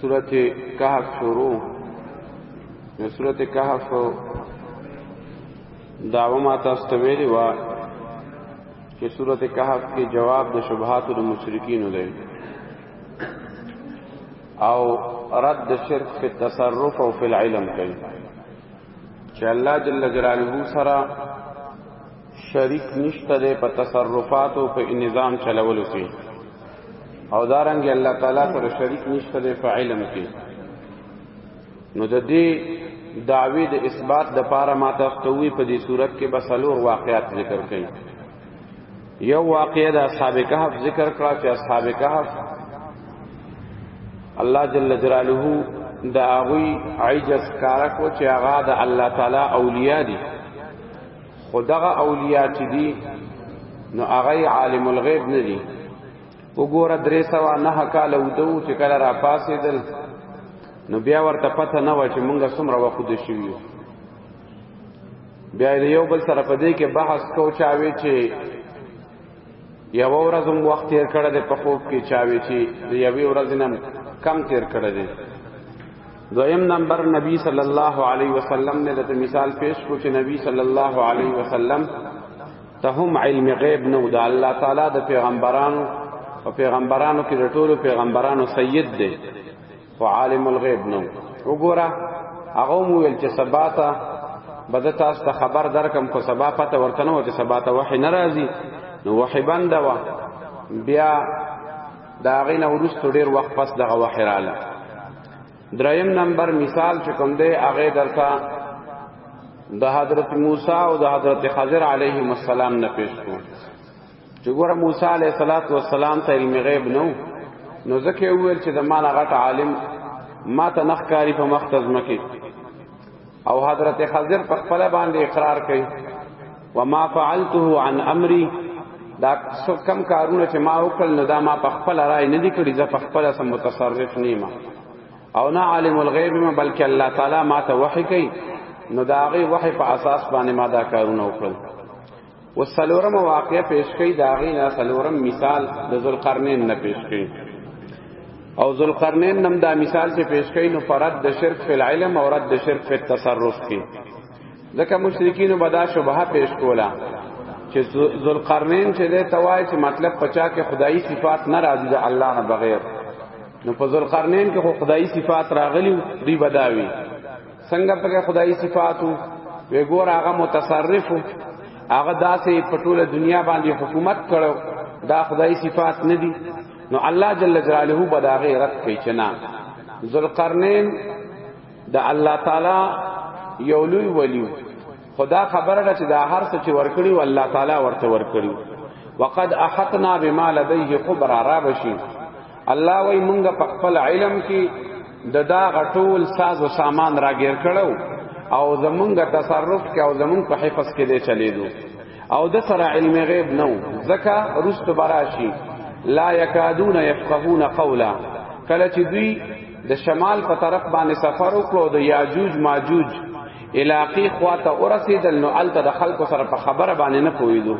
سورت کهف شروع نو سورت کهف داوا ما تاسو ته ویلي وه چې سورت کهف کې جواب د شبهاتو د مشرکینو دی او رد د شرک په تصرف او په علم کوي چې الله جل جلاله سره شریک نشته ده په تصرفات او په نظام چلولو کې او دارنګ الله تعالی سره شریک نشته ده په علم کې نو د دې دعوی د اثبات د پاره ما تاسو ته وی په دې صورت کې بسلور واقعات ذکر کړي یو واقعه د اصحاب کهف ذکر کړه چې اصحاب کهف الله جل جلاله دا غوی عجز کارکو چې هغه د الله تعالی اولیاء دي خدغه اولیاء چې دي نو هغه عالم الغیب نه دي وګوره درې سوا نه کال ودو چې کله را پاسې دل نو بیا ورته پته نه و چې مونږه څومره وخت د شي یو بیا یو بل سره په دې کې بحث کو چاوي چې یو ورځ هم وخت تیر کړه د پخوب کې چاوي چې یو ورځ نم کم تیر کړه دي دویم نمبر نبی صلی الله علیه وسلم نے دته مثال پیش کو چې نبی صلی الله علیه وسلم ته هم علم غیب نو د الله تعالی د پیغمبرانو او پیغمبرانو کې د ټولو پیغمبرانو سید دی او عالم الغیب نو وګوره هغه مو ویل چې سباته بده تاسو ته خبر درکم کو سبا پته ورته نو چې سبا ته وحی ناراضي نو وحی بنده وا بیا دا غینه ورستو ډیر وخت پس دغه وحی رااله دریم نمبر مثال چې کوم دی هغه درته د حضرت موسی او د حضرت خضر علیهم السلام نه پیش کو چې ګوره موسی علیه الصلاۃ والسلام ته علم غیب نو نو ځکه وویل چې د مال غټ عالم ما ته نخ کاری په مختز مکی او حضرت خضر په خپل باندې اقرار کړي وما فعلته عن امري دا کم کارونه چې ما وکړل نو دا ما په خپل رائے نه دي کړی زه په خپل سم متصرف نه ما او نه عالم الغیب ما بلکې الله تعالی ما ته وحی کوي نو دا غي وحی په اساس باندې ما دا کارونه وکړل وسلورم واقعه پیش کړي دا غي نه سلورم مثال د ذوالقرنین نه پیش کړي او ذوالقرنین نم دا مثال چې پیش کړي نو پرد د شرک فی العلم او رد د شرک فی التصرف کې ځکه مشرکین به دا شبهه پیش کولا چې ذوالقرنین چې ده توای چې مطلب پچا کې خدایي صفات نه راځي د الله نه بغیر نو په ذوالقرنین کې خو خدایي صفات راغلی دی بداوی څنګه په خدایي صفاتو وی ګور هغه متصرف هغه داسې په ټوله دنیا باندې حکومت کړو دا خدایي صفات نه دي نو الله جل جلاله بداغه رد کوي چې نه ذوالقرنین د الله تعالی یو لوی ولی خدا خبره ده چې دا هر څه چې ورکړي او الله تعالی ورته ورکړي وقد احطنا بما لديه خبر را بشي الله وای مونږ په خپل علم کې د دا غټول ساز او سامان راګیر کړو او زمونږ تصرف کې او زمونږ په حفظ کې دی چلی دو او د سره علم غیب نو زکا رست براشی لا یکادون یفقهون قولا کله چې دوی د شمال په طرف باندې سفر وکړو د یاجوج ماجوج علاقی خواته ورسیدل نو الته د خلکو سره په خبره باندې نه پویدو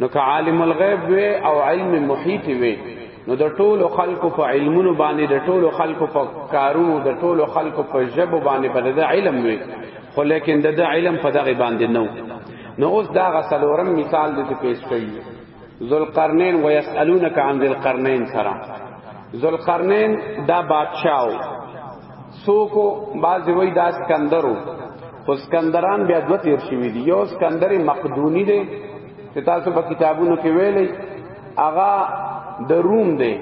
نو که عالم الغیب وی او علم محیط وی نو د ټولو خلکو په علمونو باندې د ټولو خلکو په کارونو د ټولو خلکو په ژبو باندې په د علم وی خو لیکن د علم په دغه باندې نو نو اوس دا غسلورم مثال دې پیش کړي ذوالقرنین ويسالونک عن ذوالقرنین سره ذوالقرنین دا بادشاہو سوکو بعضی وای دا اسکندرو اسکندران بیا دوه تیر شوی دی یو اسکندر مقدونی دی چې تاسو په کتابونو کې ویلې اغا د روم دی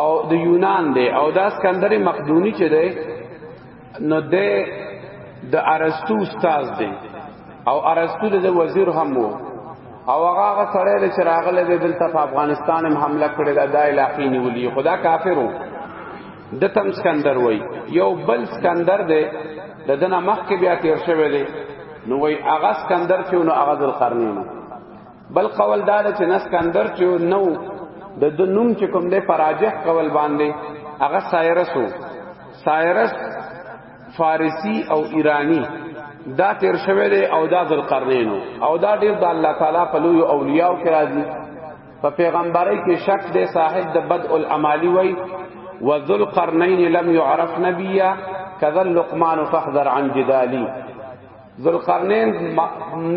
او د یونان دی او دا اسکندر مقدونی چې دی نو ده د ارسطو استاد دی او ارسطو د وزیر هم وو او هغه هغه سره چې راغله د دلته په افغانستان هم حمله کړې ده د علاقې نیولې خدا کافرو د تم سکندر وای یو بل سکندر دی د دنه مخ کې بیا تیر شوی دی نو وای هغه سکندر چې نو هغه ذل قرنین بل قول دا چې نسکندر چې نو د د نوم چې کوم دی فراجح قول باندې هغه سایرس وو سایرس فارسی او ایرانی دا تیر شوی دی او دا ذوالقرنین او دا ډیر د الله تعالی په لوی اولیاء کې راځي په پیغمبري کې شک دی صاحب د بدء الامالی وای و ذوالقرنین لم يعرف نبیا کذا لقمان فاحذر عن جدالی ذوالقرنین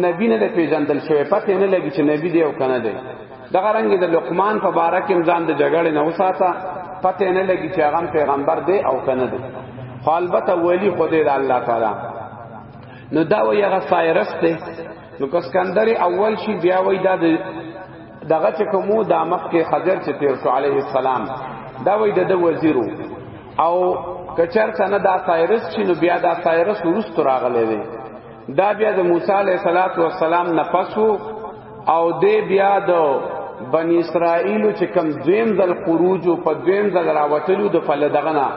نبی نه پیژندل شوی پته نه لګی چې نبی دی او کنه دی دغه رنګ د لقمان په باره کې ځان د جګړې نه وساته پته نه لګی چې هغه پیغمبر دی او کنه دی خو البته ولی خدای د الله تعالی نو دا وی هغه سایرس دی نو کسکندر اول شي بیا وی دا دغه چې کومو د مخ کې خضر چې تیر شو علیه السلام دا وی د وزیرو او کچر څنګه دا سایرس چې نو بیا دا سایرس ورست راغلی دی دا بیا د موسی علیه صلوات و سلام نه پسو او دی بیا د بنی اسرائیل چې کم دویم ځل خروج او په دویم ځل راوتلو د فلدغنا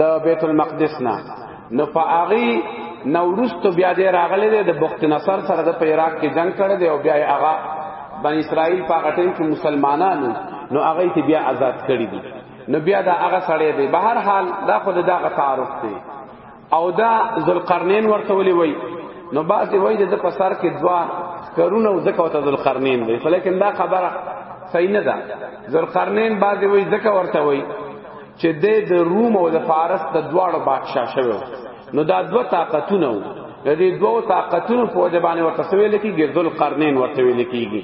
د بیت المقدس نه نو فاغي نورست بیا دی راغلی دی د بخت نصر سره د په عراق کې جنگ کړی دی او بیا هغه بنی اسرائیل په هغه ټیم کې مسلمانانو نو هغه ته بیا آزاد کړی دي نو بیا دا هغه سړی دی به هر حال دا خود دا غ تعارف دی او دا ذوالقرنین ورته ولي وای نو بعضی وای د په سر کې دوا کرونه او زکه وته ذوالقرنین دی ولیکن دا خبره صحیح نه ده ذوالقرنین بعضی وای زکه ورته وای چې د روم او د فارس د دواړو بادشاه شوی نو دا دوا طاقتونه وو د دې دوو طاقتونو په وجه باندې ورته ویل کېږي ذوالقرنین ورته ویل کېږي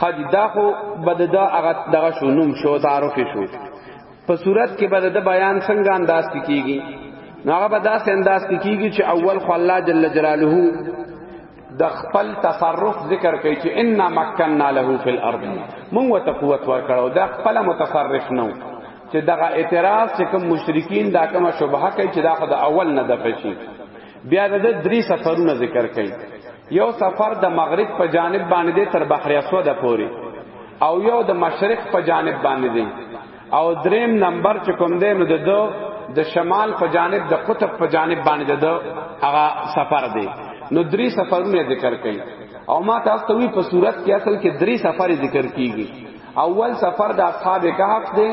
خج دا خو بد دا هغه دغه شو نوم شو تعارف شو په صورت کې بد د بیان څنګه انداز کیږي نو هغه به داسې انداز کیږي چې اول خو الله جل جلاله د خپل تصرف ذکر کوي چې ان مکننا له فی الارض مونږ ته قوت ورکړو دا خپل متصرف نو چې دغه اعتراض چې کوم مشرکین دا کومه شبهه کوي چې دا خو د اول نه دفشي بیا د درې سفرونه ذکر کوي یو سفر د مغرب په جانب باندې دی تر بحر اسود پورې او یو د مشرق په جانب باندې دی او دریم نمبر چې کوم دی نو د دو د شمال په جانب د قطب په جانب باندې د هغه سفر دی نو درې سفرونه ذکر کړي او ما تاسو ته وی په صورت کې اصل کې درې سفر ذکر کیږي اول سفر د اصحاب کهف دی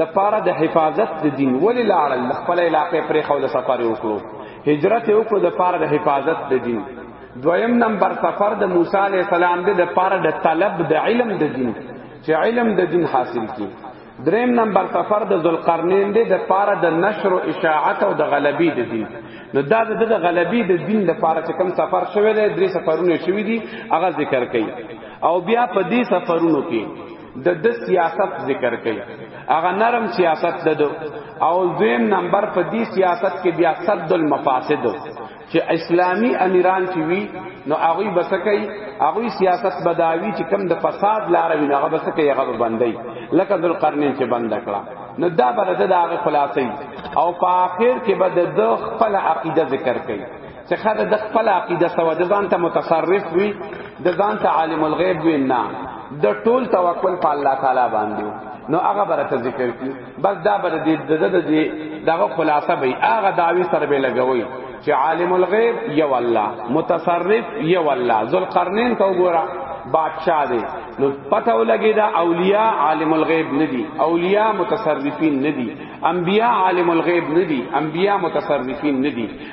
د پاره د حفاظت د دین ولی لاړل خپل علاقې پرې خو د سفر وکړو هجرت وکړو د پاره د حفاظت د دین دویم نمبر سفر د موسی علی السلام د پاره د طلب د علم د دین چې علم د دین حاصل کی دریم نمبر سفر د ذوالقرنین دی د پاره د نشر او اشاعت او د غلبی د دین نو دا د غلبی د دین د پاره چې کم سفر شوه دی درې سفرونه شوه دي هغه ذکر کړي او بیا په دې سفرونو کې د د سیاست ذکر کړي هغه نرم سیاست ددو او دویم نمبر په دې سیاست کې بیا صد المفاسد چې اسلامی امیران چې وی نو هغه بسکای هغه سیاست بداوی چې کم د فساد لار وی هغه بسکای هغه بندای لکه ذل قرنین چې بند کړه نو دا برده دا هغه خلاصې او په اخر کې بد د خپل عقیده ذکر کړي چې خدای د خپل عقیده سوا د ځان ته متصرف وي د ځان ته عالم الغیب وي نه د ټول توکل په الله تعالی باندې نو هغه برته ذکر کی بس دا بر دې د د دې دغه خلاصه به هغه داوی سره به لګوي چې عالم الغیب یو الله متصرف یو الله ذوالقرنین تو ګورا بادشاہ دی نو پتہ ولګی دا اولیاء عالم الغیب ندی اولیاء متصرفین ندی انبیاء عالم الغیب ندی انبیاء متصرفین ندی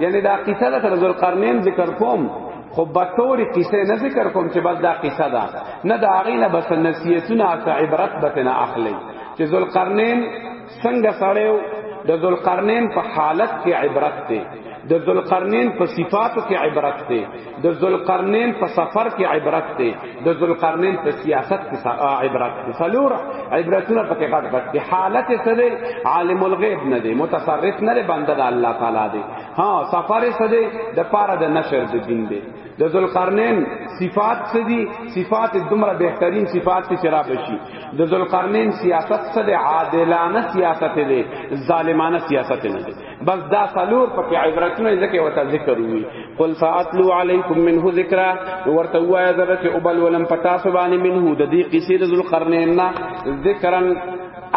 یعنی دا قصه ده تر ذوالقرنین ذکر کوم خو بطور قصه نه ذکر کوم چې بس دا قصه ده نه دا غینه بس نصیحتونه او عبرت بتنه اخلي چې ذوالقرنین څنګه سړیو د ذوالقرنین په حالت کې عبرت ده د ذوالقرنین په صفاتو کې عبرت ده د ذوالقرنین په سفر کې عبرت دی د ذوالقرنین په سیاست کې عبرت دی سلور عبرتونه پکې غټ غټ دي حالت سره عالم الغیب نه دی متصرف نه دی بنده د الله تعالی دی ها سفر سره د پاره د نشر د دین دی د ذوالقرنین صفات څه دي صفات دومره بهترین صفات چې را بشي د ذوالقرنین سیاست څه دی عادلانه سیاست دی ظالمانه سیاست نه دی بس دا سلور پکې عبرتونه ځکه وته ذکر وی قل فاتلو علیکم منه ذکر ورته وایا ذکر او بل ولم پتا سبحان منه د دې قصې د ذوالقرنین نا ذکرن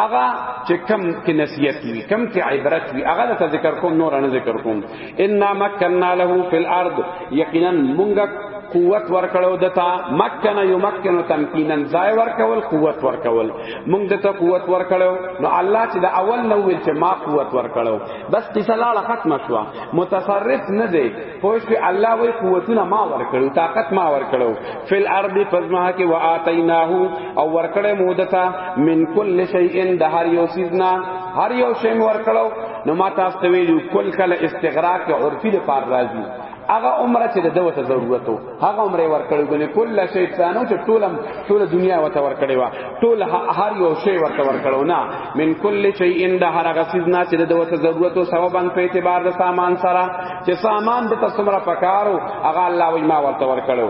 اغا چې کم کې نصیحت وی کم کې عبرت وی اغا د ذکر کوم نور نه ذکر کوم ان مکننا له فی الارض یقینا مونږ قوت ورکړو دتا مکنه یو مکنه تمکینن ځای ورکول قوت ورکول مونږ د ته قوت ورکړو نو الله چې د اول نو ویل چې ما قوت ورکړو بس قصه لاړه ختم شوه متصرف نه دی پوه شو الله وی قوتونه ما ورکړو طاقت ما ورکړو فل ارض فزما کې واتیناه او ورکړې مودتا من کل شیء د هر یو سیزنا هر یو شی ورکړو نو ما تاسو ته ویلو کل کله استغراق عرفی لپاره راځي هغه عمره چې د دوته ضرورت وو هغه عمره ورکړې ګلې کله شی څانو چې ټولم ټول دنیا وته ورکړې وا ټول هر یو شی ورته ورکړو نه من کل شی ان د هر هغه سیز نه چې د دوته ضرورت او سببن په اعتبار د سامان سره چې سامان د تسمره پکارو هغه الله وی ما ورته ورکړو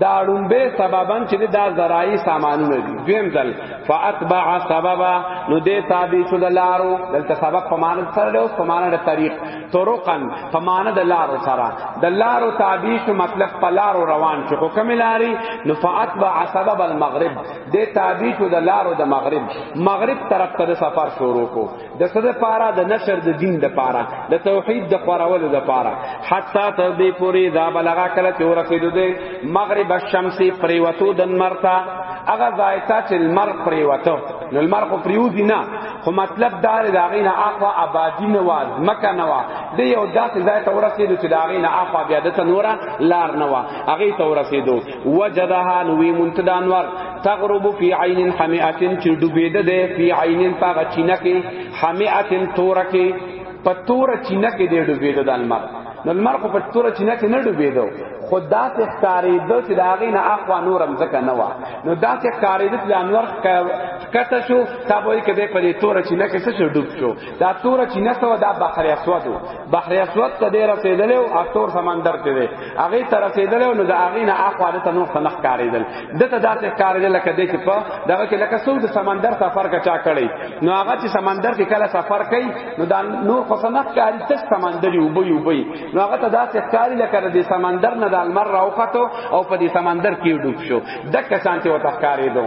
دا لومبه سببن چې دا زراعي سامانونه دي دویم ځل فاتبع سببا نو دې تابع شو د لارو دلته سبب په معنی سره له په معنی د طریق طرقن په معنی د لارو سره د لارو تابع شو مطلب په لارو روان شو کوم لاري نو فاتبع سبب المغرب دې تابع شو د لارو د مغرب مغرب طرف ته سفر شروع کو د صد پارا د نشر د دین د پارا د توحید د خورولو د پارا حتا تر دې پوری دا بلغه کله چې ورسېدو د مغرب الشمس پریوتو د مرتا هغه ځایتا چې المر پریوتو نو المر خو پریوزی نه خو مطلب دا دی دا غینه اخوا آبادی نه واز مکه نه وا د یو داسې ځای ته ورسېدو چې دا غینه اخوا بیا د تنوره لار نه وا هغه ته ورسېدو وجدها نو وی منتدانور تغرب فی عین حمیئه چې ډوبېده ده فی عین پاغه چینه کې حمیئه تور کې په تور چینه کې دې ډوبېده د المر نو المر خو په تور چینه کې نه ډوبېده خدا ته ښکارېده چې دا غي نه اخوا نورم ځکه نه وا نو دا ته ښکارېده چې انور کته شو تابوي کې دې په تور چینه کې څه ډوب شو دا تور چینه ته دا بحر اسود بحر اسود ته ډیر رسیدل او اټور سمندر ته دی هغه ته رسیدل نو د هغه نه اخواله ته نو خنخ کاریدل دته داسې کاریدل لکه د کې په دغه کې لکه سود سمندر سفر کا چا کړی نو هغه چې سمندر کې کله سفر کوي نو دا نور خو خنخ کاری ته سمندر یو بي بي نو هغه ته داسې کاری لکه د سمندر نه د المر راوخته او په دې سمندر کې ډوب شو دک شانته وته کاریدو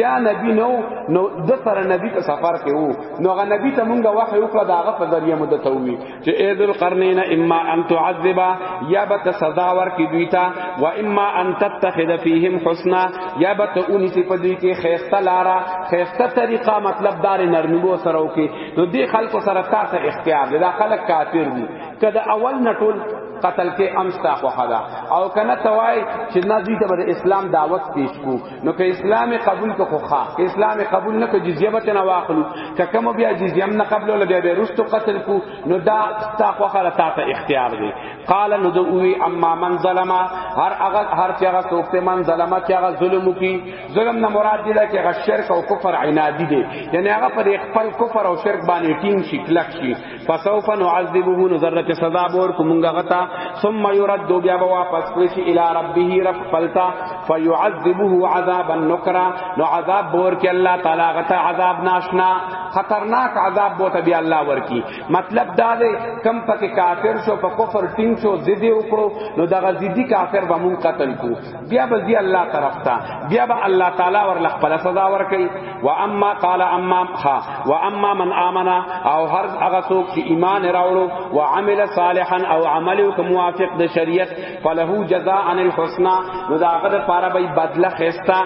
یا نبی نو نو د سره نبی په سفر کې وو نو غ نبی ته مونږه وحی وکړه داغه په ذریعہ مده ته وی چې اې ذل قرنین اما ان تعذبا یا بت سزا ور کی دوی تا و اما ان تتخذ فیهم حسنا یا بت اونی سی په دوی کې خیسته لارا خیسته طریقه مطلب دار نرمی وو سره وکي نو دی خلکو سره تاسو اختیار دی دا خلک کافر دي کله اول نټول قتل کې امستا خو حدا او کنه توای چې نازی ته اسلام دعوت پیش کو نو که اسلام قبول کو خو ښا که اسلام قبول نه کو جزیه به نه واخلو که کوم بیا جزیه نه قبول ول بیا به رستو قتل کو نو دا تا خو خره تا ته اختیار دی قال نو دوی اما من ظلم هر هغه هر چې هغه څوک ته من ظلم چې هغه ظلم کی ظلم نه مراد دی دا چې هغه شرک او کفر عنادی دی یعنی هغه پر خپل کفر او شرک باندې ټینګ شي کلک شي فسوف نعذبه نذر چ سزا بور کومګه غتا ثم يرد بیا واپس کړی شي الی ربه رب فلتا فيعذبه عذابا نکرا نو عذاب بور کې الله تعالی غتا عذاب ناشنا خطرناک عذاب بو ته بیا الله ورکی مطلب دا دی کم پک کافر شو په کفر ټینګ شو زیدی وکړو نو دغه زیدی کافر به مون قتل کو بیا به دی الله طرف ته بیا به الله تعالی ورل خپل سزا ورکړي و اما قال اما ها و اما من امنا او هر هغه څوک چې ایمان راوړو و عمل صالحا او عمل او موافق د شریعت فله جزاء عن الحسنى نو دا هغه لپاره به بدله خستا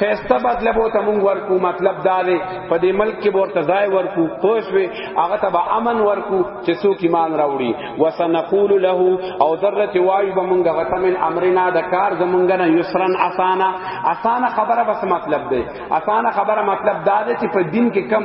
خستا بدله بو ته مونږ ورکو مطلب دا دی په دې ملک کې ورته ځای ورکو خوش وي هغه ته به امن ورکو چې څوک ایمان راوړي وسنقول له او ذره وایو بمونګه وتمن امرنا د کار زمونګه نه یسرن اسانا اسانا خبره بس مطلب ده اسانا خبره مطلب دا ده چې په دین کې کم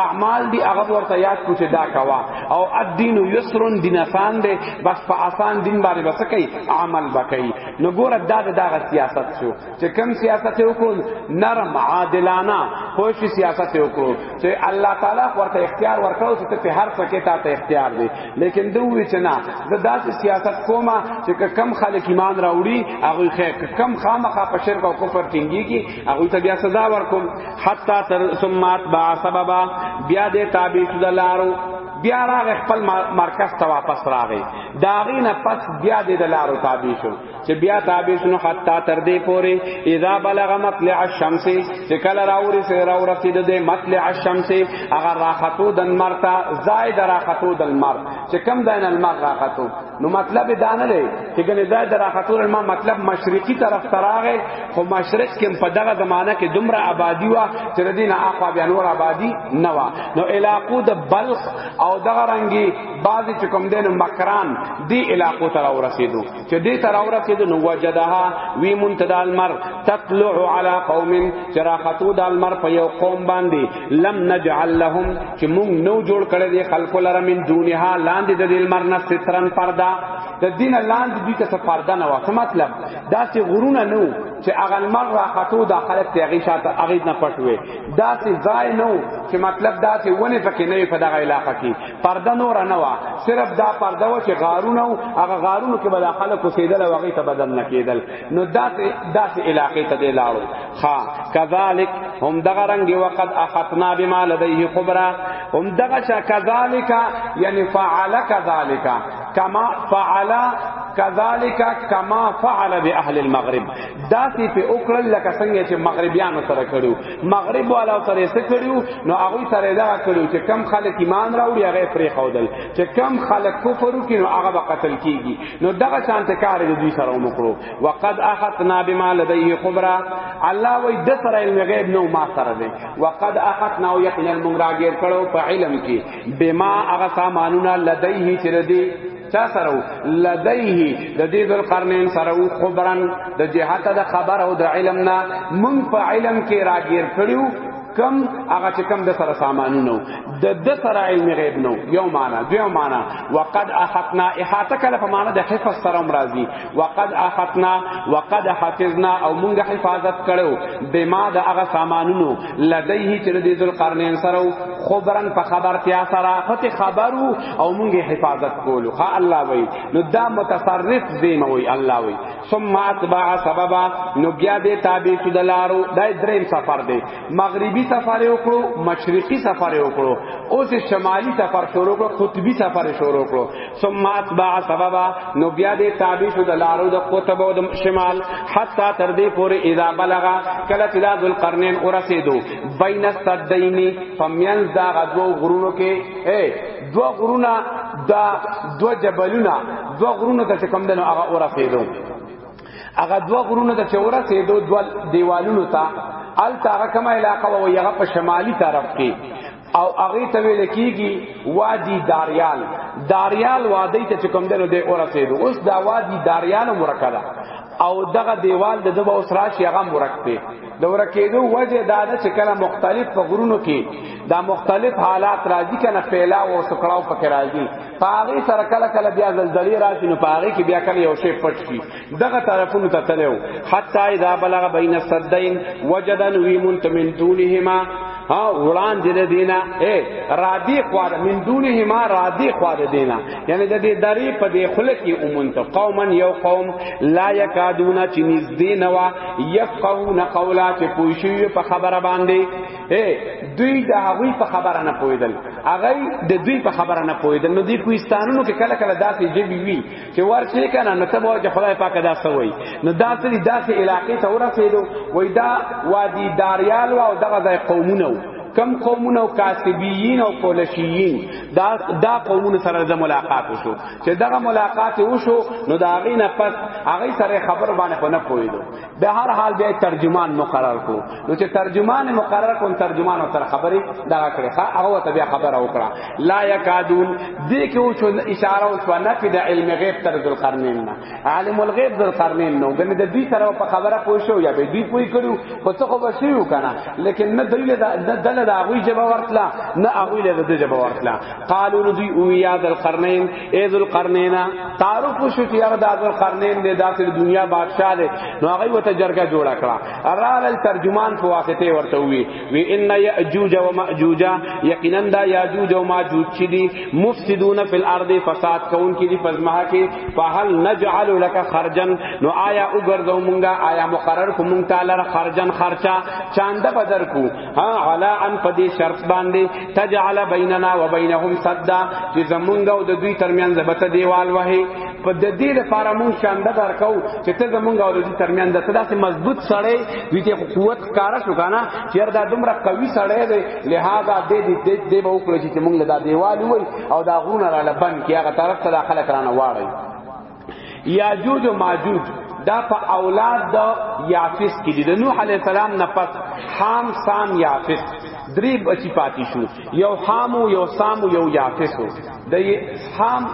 اعمال دی هغه ورته یاد کوته دا کوا او الدین یسرن دین اسان ده بس په اسان دین باندې بس کوي عمل بکئی نو ګور دا دا سیاست شو چې کوم سیاست وکړو نرم عادلانه خوش سیاست وکړو چې الله تعالی ورته اختیار ورکړو چې په هر څه کې تا ته اختیار دی لیکن دوی چې نه د داسې سیاست کومه چې کم خلک ایمان راوړي هغه خیر کم خامخا په شرک او کفر ټینګيږي هغه ته بیا سزا ورکوم حتا تر سمات با سببا بیا دې تابع شو دلارو بیا راغ خپل مرکز ته واپس راغی داغینه پس بیا دې دلارو تابع شو چې بیا تابع شنو حتا تر دې پوري اذا بلغ مطلع الشمس چې کله راوري سره راو رسید دې مطلع الشمس هغه راحتو د نمر تا زائد راحتو د نمر چې کم دین المر راحتو نو مطلب دا نه دی چې ګنې زائد راحتو د نمر مطلب مشرقي طرف تراغه خو مشرق کې په دغه زمانہ کې دومره آبادی وا چې د دین اخوا بیا نور آبادی نه وا نو علاقو د بلخ او دغه رنګي بعضی چې کوم دین مکران دی علاقو تر ورسیدو چې دې تر اوره کې د نو وجدها وی منتد المر تطلع على قوم چراختو د المر په یو قوم باندې لم نجعل لهم چې مونږ نو جوړ کړی دی خلق لره من دونها لاندې د المر نه سترن پردا د دین لاندې دې ته پردا نه واسه مطلب دا چې غرونه نو چې هغه المر راختو د خلق ته هغه شاته هغه نه پټوي دا چې ځای نو چې مطلب دا چې ونه پکې نه په دغه علاقې کې پرده نور نه وا صرف دا پرده و چې غارونه او هغه غارونو کې بل خلک وسیدل او هغه ته بدل نه کېدل نو داسې داسې علاقې ته دی لاړو ها کذالک هم دغه رنگ وقد احطنا بما لديه خبره هم دغه شا کذالک یعنی فعل کذالک کما فعل کذالک کما فعل باهل المغرب داسې په اوکړل لکه څنګه چې مغربیانو سره کړو مغرب والا سره څه کړیو نو هغه سره دا کړیو چې کم خلک ایمان راوړي هغه پرې خودل چې کم خلک کفر وکړي نو هغه قتل کیږي نو دغه شانت کار دې دوی سره وکړو وقد اخذنا بما لديه خبرا الله وې د سره علم غیب نو ما سره دی وقد اخذنا او یقینا موږ راګیر کړو په علم کې بما هغه سامانونه لديه چې دې چا سره لدیه د دې ذل قرنین سره خبرن د جهته د خبر او د علم نه مونږ په علم کې راګیر کړیو کم هغه چې کم د سره سامانونو د د سره علم غیب نو یو معنا دیو معنا وقد احتنا احاطه کله په معنا د حفظ سره مرضی وقد احتنا وقد حفظنا او مونږ حفاظت کړو بما د هغه سامانونو لدیه چې د ذل قرنین سره خبرن په خبرتیا سره خط خبرو او مونږه حفاظت کولو خا الله وای نو دا متصرف زیم وای الله وای ثم اتبع سببا نو بیا دې تابع شو دلارو دا دریم سفر دی مغربي سفر وکړو مشرقي سفر وکړو اوس شمالي سفر شروع کړو قطبي سفر شروع کړو ثم اتبع سببا نو بیا دې تابع شو دلارو د قطب او د شمال حتا تر دې پورې اذا بلغا کله چې ذل قرنین ورسېدو بین الصدین فمینز دا غدو غرونو کې اے دو غرونه دا دو جبلونه دو غرونه ته کوم دنو هغه اورا فیدو هغه دو غرونه ته چورا فیدو دو دیوالونو ته ال تاغه کما علاقه و یغه په شمالي طرف کې او هغه ته ویل کیږي وادي داریال داریال وادي ته کوم دنو دی اورا فیدو اوس دا وادي داریال مرکلا او دغه دیوال د دبا اوس راشي هغه مرکته د ورکېدو وجه دا ده چې کله مختلف په غرونو کې دا مختلف حالات راځي کنه پیلا او سکړاو پکې راځي پاغي سره کله کله بیا زلزلې راځي نو پاغي کې بیا کله یو شی پټ شي دغه طرفونو ته تلو حتی اذا بلغ بین السدین وجدن وی منتمن دونهما ها وړاندې د دینه اے رادی خوار من دونه ما رادی خوار دینه یعنی د دې دری په دې خلک کې اومن ته قوما یو قوم لا یکادون چې نږدې نه وا یفقهون قولا چې پوښیو په خبره باندې اے دوی د هغوی په خبره نه پویدل هغه د دوی په خبره نه پویدل نو دوی کوهستانونو کې کله کله داسې جبی وی چې ورشي کنه نو ته وایې خدای پاک دا سوي نو دا سړي داسې علاقې ته ورسېدو وای دا وادي داریال او دغه ځای قومونه کم قومونه او کاسبیین او قولشیین دا دا قومونه سره د ملاقات وشو چې دغه ملاقات وشو نو دا غینه پس هغه سره خبر باندې په نه پویدو به هر حال به ترجمان مقرر کو نو چې ترجمان مقرر کو ترجمان او تر خبرې دا کړې ښا هغه ته بیا خبره وکړه لا یکادون دې کې او چون اشاره او شو نه د علم غیب تر ذل قرنین نه عالم الغیب ذل قرنین نو ګنې د دې طرف په خبره پوه شو یا به دې پوي کړو خو څه خو بشیو کنه لیکن نه دلیل دا دل دا غوی جواب ورتلا نه غوی له دې جواب ورتلا قالو دوی او یا ذل قرنین اے ذل قرنینا تعارف شو چې هغه د ذل قرنین د داسې دنیا بادشاہ دی نو هغه وته جرګه جوړ کړه ارال ترجمان په واسطه ورته وی وی ان یاجوج و ماجوج یقینا دا یاجوج و ماجوج چې دی مفسدون فی الارض فساد کون کې دی پزما کې فهل نجعل لك خرجا نو آیا وګرځو مونږه آیا مقرر کو مونږ تعالی خرجن خرچا چاند بدر کو ها علا ان پدې شرط باندې تجعل بیننا وبینهم صدا چې زمونږ او د دوی ترمنځ زبته دیوال وه په د دې لپاره مون شاند درکو چې ته زمونږ او د دوی ترمنځ د تداسې مضبوط سړی وي چې قوت کار شو کنه چې دا دومره قوي سړی دی لہذا دې دې دې به وکړي چې مونږ له دا دیوال وای او دا غونه را لبن کې هغه طرف ته داخله کرانه واړی یاجوج و ماجوج دا په اولاد د یافس کې دي د نوح علی السلام نه پس حام سام یافس درې بچی پاتې شو یو حام یو سام یو یافس د حام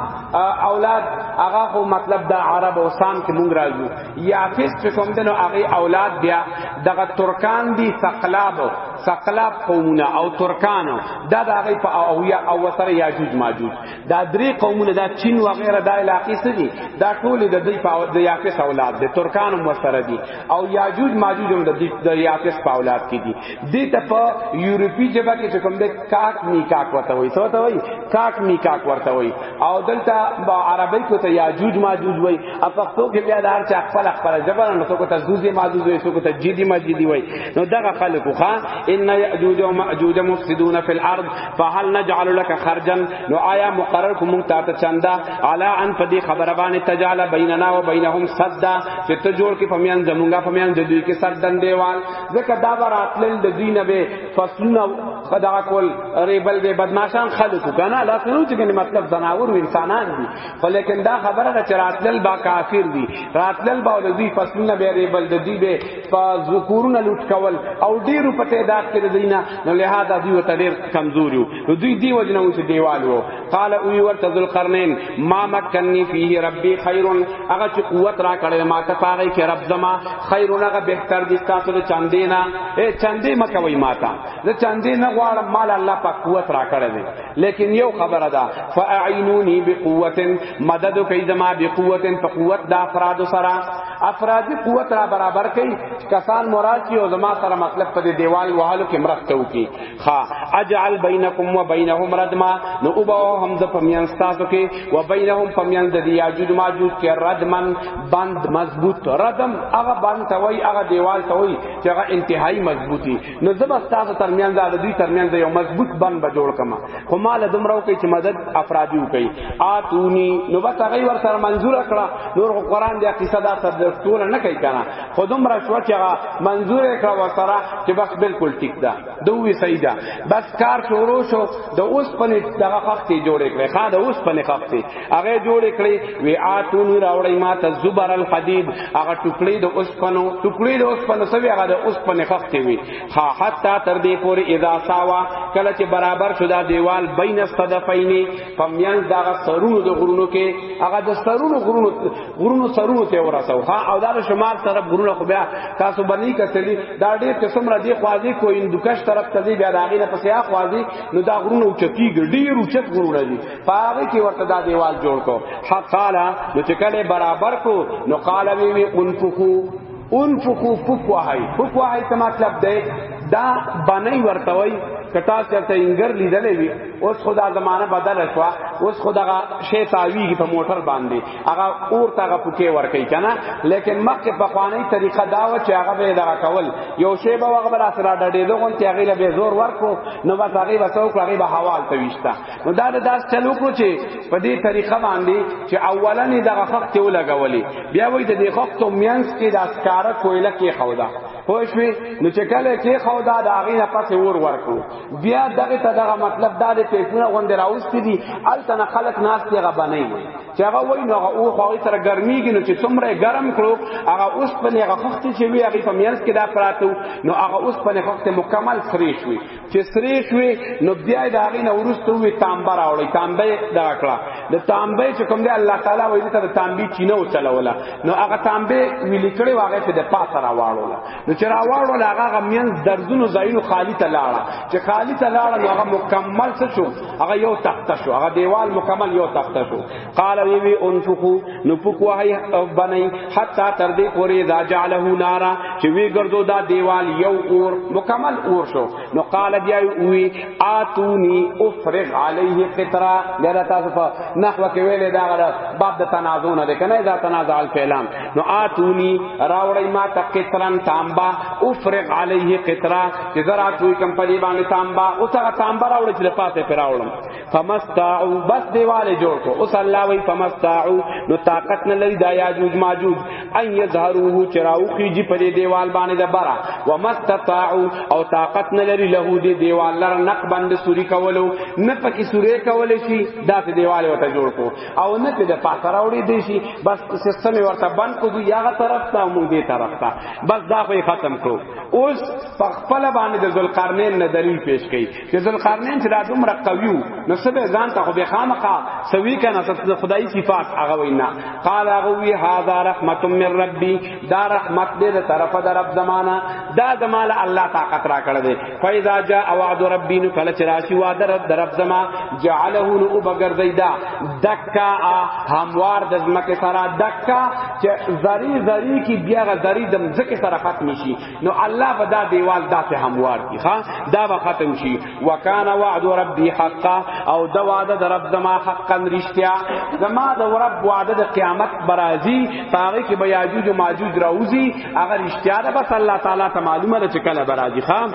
اولاد هغه خو مطلب د عرب او سام کې مونږ راځو یافس چې کوم دنو هغه اولاد بیا دغه ترکان دي ثقلاب ثقلاب قومونه او ترکانو دا د هغه په او یا او سره یاجوج ماجوج دا درې قومونه دا چین و غیره دا علاقې څه دي دا ټول د دوی په د یافس اولاد دي ترکان هم سره دي او یاجوج ماجوج هم د یافس په اولاد کې دي دې ته په یورپی جبا کې کوم د کاک می کاک ورته وایي څه ته وایي کاک می کاک ورته وایي او دلته په عربی کې ته یاجوج ماجوج وایي او پښتو کې بیا دار چې خپل خپل جبر نو څه کو ته زوزي ماجوج وایي څه کو ته جدي ماجدي وایي نو دغه خلکو ښا ان یاجوج او ماجوج مفسدون فی الارض فهل نجعل لك خرجا نو آیا مقرر کوم تا ته چندا علا ان پدی خبر باندې تجعل بیننا و بینهم صدا چې ته جوړ کې پمیان زمونږه پمیان د دوی کې صدن دیوال ځکه دا براتل د دین به فسنا خدا کول ریبل به بدمعشان خلق کنه لا سنو چې مطلب زناور و انسانان دي خو لیکن دا خبره ده چې راتل با کافر دي راتل با د دوی فسنا به ریبل د دوی به فذکورن لټ کول او ډیرو په تعداد کې د دینه نو لهدا دوی ته ډیر کمزوري نو دوی دی وجنه و چې دیوال وو قال او ورته ذل قرنین ما مکنی فيه ربي خير هغه چې قوت را کړل ما ته پاره کې رب زما خیر هغه بهتر دي تاسو ته چاندې نه اے چاندې مکه وای ما ته زه چاندې نه غواړم مال الله په قوت را کړل لیکن یو خبره ده فاعینونی بقوه مدد کوي زما بقوه په قوت د افراد سره افرادی قوت را برابر کړي کسان مراد شي او زما سره مطلب په دې دیوال وهلو کې مرسته وکړي ها اجعل بینکم و بینهم ردما نو او به هم ز پمیان تاسو کې و بینهم پمیان د دی یاجوج ماجوج کې ردمن بند مضبوط ردم هغه بند توي هغه دیوال توي چې هغه انتهایی مضبوطی نو زبا تاسو ترمیان دا دوی ترمیان د یو مضبوط بند به جوړ کما خو مال دمرو کوي چې مدد افرادی کوي اتونی نو بس هغه ور سره منزور کړه نور قرآن دی قصه دا تدرسونه نه کوي کنه خو دمر شو چې هغه منزور کړه ور سره چې بس بالکل ټیک ده دوی سیدا بس کار شروع شو د اوس پنې دغه خخت جوړ کړي خا د اوس پنې خخت هغه جوړ کړي وی اتونی راوړی ما ته زبر الحدید هغه ټوکړي د اوسپنو ټوکړي د اوسپنو سوي هغه د اوسپنې خختې وی ها حتا تر دې پورې اذا ساوا کله چې برابر شو دا دیوال بین الصدفین پمیان دا سرونو د غرونو کې هغه د سرونو غرونو غرونو سرونو ته ورسو ها او دا شمال طرف غرونه خو بیا تاسو باندې کتلی دا ډېر قسم را دي خوازي کوین دکش طرف ته بیا راغی نه پسې اخوازي نو دا غرونه اوچتیږي ډېر اوچت غرونه دي پاغه کی ورته دا دیوال جوړ کو حق قال نو چې کله برابر کو نو قال وی وی انفقو انفقو فقو هاي فقو هاي څه مطلب دی دا باندې ورته وای کتا چرته انګر لیدلې وی اوس خدا زمانہ بدل شو اوس خدا شی تاویږي په موټر باندې هغه اور تاغه پکې ور کوي کنه لیکن مکه په قواني طریقه دا و چې هغه به دا کول یو شی به هغه بل اثر ډډې دوه چې هغه له زور ورکو نو بس هغه وسو هغه به حوال ته ویشتا نو دا د داس چلو کو چې په دې طریقه باندې چې اولنې دغه خخت ته ولګولې بیا وای د دې خخت مینس کې د اسکار کویله کې خودا خو شوي نو چې کله کې خودا د هغه نه پسې ور ورکو بیا دغه ته دغه مطلب دا د پیسونه غوند راوستي دي الته نه خلق ناس ته غبا نه وي چې هغه وای نو هغه او خو تر ګرميږي نو چې څومره ګرم کړو هغه اوس په هغه خخت چې وی هغه په مینس کې دا پراتو نو هغه اوس په خخت مکمل سری شوي چې سریخ وي نو بیا د هغه نه ورسته وي تانبه راوړي تانبه دا کړه د تانبه چې کوم دی الله تعالی وایي ته د تانبه چینه او چلوله نو هغه تانبه ویل کړي واغې په د پاسه راوړوله نو چې راوړوله هغه غمین درزونو زاینو خالی ته لاړه چې خالی ته لاړه نو هغه مکمل څه شو هغه یو تخته شو هغه دیوال مکمل یو تخته شو قال وی وی انفقو نو پکو هي بنای حتا تر دې پورې دا جعله نارا چې وی ګرځو دا دیوال یو اور مکمل اور شو نو قال بیا وی اتونی افرغ علیه قطرا لره تاسو په نحو کې ویلې دا غره باب د تنازع نه کنه دا تنازع الفعلان نو اتونی راوړی ما ته قطرن تامبا افرغ علیه قطرا چې زرا توي کم په دې باندې تامبا او ته تامبا راوړی چې پاتې پر راوړم فمستاعو بس دیواله جوړ کو اوس الله وی فمستاعو نو طاقت نه لري دا یاجوج ماجوج ان یظهروه چراو خیجی په دیوال باندې د برا ومستطاعو او طاقت نه لري له دې دیوال لر نق بند سوري کولو نه پکې سوري کول شي دا ته دیوال وته جوړ کو او نه ته د پاسراوړي دی شي بس سیستم ورته بند کو دی هغه طرف ته مو دې طرف ته بس دا خو ختم کو اوس په خپل باندې د ذوالقرنین نه دلیل پیش کړي چې ذوالقرنین چې دا دومره قوي وو نو څه به ځان ته خو به خامخا سوي کنه ته خدای صفات هغه وینا قال هغه وی هاذا رحمت من ربي دا رحمت دې له طرفه در رب زمانہ دا زمال الله طاقت را کړ دې فاذا جاء وعد ربي نو کله چې راشي وعده رب در رب زما جعله نو وبګرځیدا دکا هموار د ځمکه سره دکا چې زری زری کی بیا غ زری د ځمکه سره ختم شي نو الله به دا دیوال داسې هموار کی ها دا به ختم شي وکانا وعد ربی حقا او دا وعده در رب زما حقا رشتیا زما دا رب وعده د قیامت برازی پاره کې به یاجوج و ماجوج راوزی اگر رشتیا ده بس الله تعالی ته معلومه ده چې کله برازی خام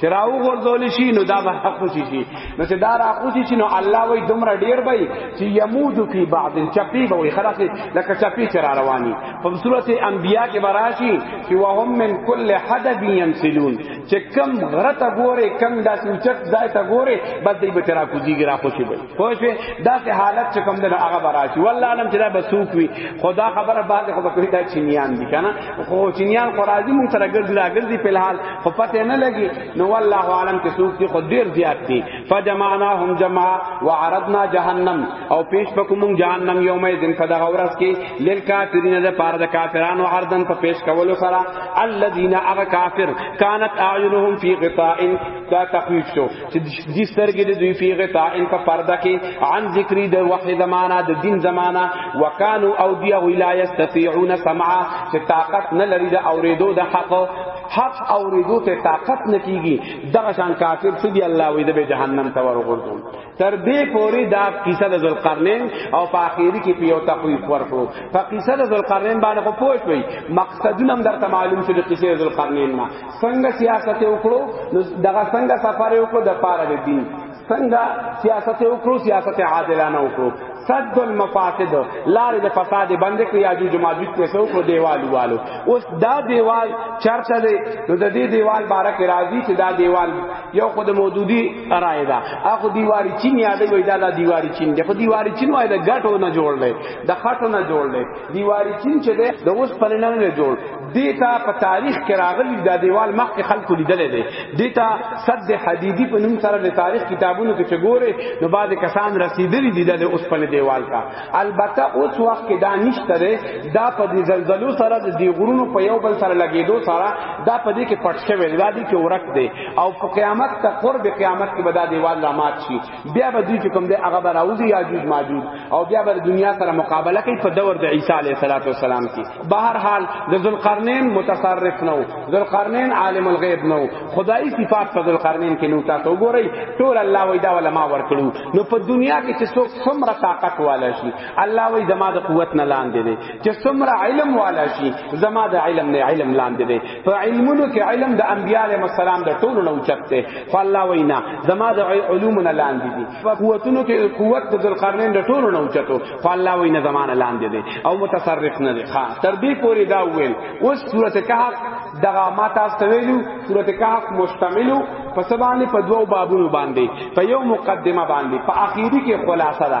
چې راو غورځول شي نو دا به حق شي شي نو چې دا را خوشي شي نو الله وای دومره ډیر به چې يموج فی بعض چپی به وي خلاص لکه چپی چې را رواني په صورت انبیا کې براشي چې وهم من کل حدب ينسلون چې کم غرته ګوره کم داسې چت ځای ته ګوره بس دې به ترا کوزيږي را خوشي به پوه شو دا سه حالت چې کوم د هغه براشي والله علم چې دا بسوک وي خدا خبره بعد خو کوي دا چینیان دي کنه خو چینیان خو راځي مونږ سره ګرځي لا ګرځي په الحال خو پته نه لګي نو والله علم کې سوک دي خو ډیر زیات دي فجمعناهم جمع وعرضنا جهنم او پیش پکوم جهنم یوم دین په دغه ورځ کې لیل کافرین د پاره د کافرانو عرضن په پیش کولو سره الذين اغ کافر كانت اعينهم في غطاء دا تخویف شو چې دې سترګې د دوی فی غطاء ان په پرده کې عن ذکری د وحی زمانہ د دین زمانہ وکانو او دی او لا یستطيعون سمعا چې طاقت نه لري د اوریدو د حق حق اوریدو ته طاقت نه کیږي دغه شان کافر څه دی الله وې د جهنم ته ورغورځول تر دې پوری دا قصه د ذوالقرنین او په اخیری کې پیو تخویف ورکړو په قصه د ذوالقرنین باندې خو پوه شوي مقصدونه هم درته معلوم شو د قصه ذوالقرنین نه څنګه سیاست وکړو دغه څنګه سفر وکړو د پاره د دین څنګه سیاست وکړو سیاست عادلانه وکړو صد المفاسد لار د فساد بند کړی یاجوج ماجوج په سو کو دیوال والو اوس دا دیوال چرته دی نو د دې دیوال بارک راضی چې دا دیوال یو خود مودودی رائے دا اخو دیواری چین یادې وای دا دا دیواری چین دی خو دیواری چین وای دا غټو نه جوړلې د خټو نه جوړلې دیواری چین چې دی د اوس پرنه نه جوړ دیتا په تاریخ کې راغلی دا دیوال مخ کې خلکو لیدلې دی دیتا صد حدیدی په نوم سره د تاریخ کتابونو کې چګورې نو بعد کسان رسیدلی دی د اوس په دیوال کا البته اوس وخت کې دا نشته دی دا په دې زلزلو سره د دی غرونو په یو بل سره لګیدو سره دا په دې کې پټ شوی دی دا دی کې ورک دی او په قیامت ته قرب قیامت کې به دا دیوال رامات شي بیا به دوی چې کوم دی هغه به راوځي یاجوج ماجوج او بیا به دنیا سره مقابله کوي په دور د عیسی علیه السلام کې به هر حال د ذوالقرنین متصرف نو ذوالقرنین عالم الغیب نو خدای صفات په ذوالقرنین کې نو تاسو وګورئ ټول الله وای دا ولا ما ورکړو نو په دنیا کې چې څوک څومره طاقت والا شي الله وای زما د قوت نه لاندې دی چې څومره علم والا شي زما د علم نه علم لاندې دی په علمونو کې علم د انبیاء علیهم السلام د ټولو نه اوچت دی خو الله وینا زما د علوم نه لاندې دي په قوتونو کې قوت د ذوالقرنین د ټولو نه اوچت خو الله وینا زما نه لاندې دي او متصرف نه دي ها تر دې پورې دا ویل اوس سورته کهف دغه ما تاسو ته ویلو سورته کهف مشتمل په سبانه په دوو بابونو باندې په یو مقدمه باندې په اخیری کې خلاصه ده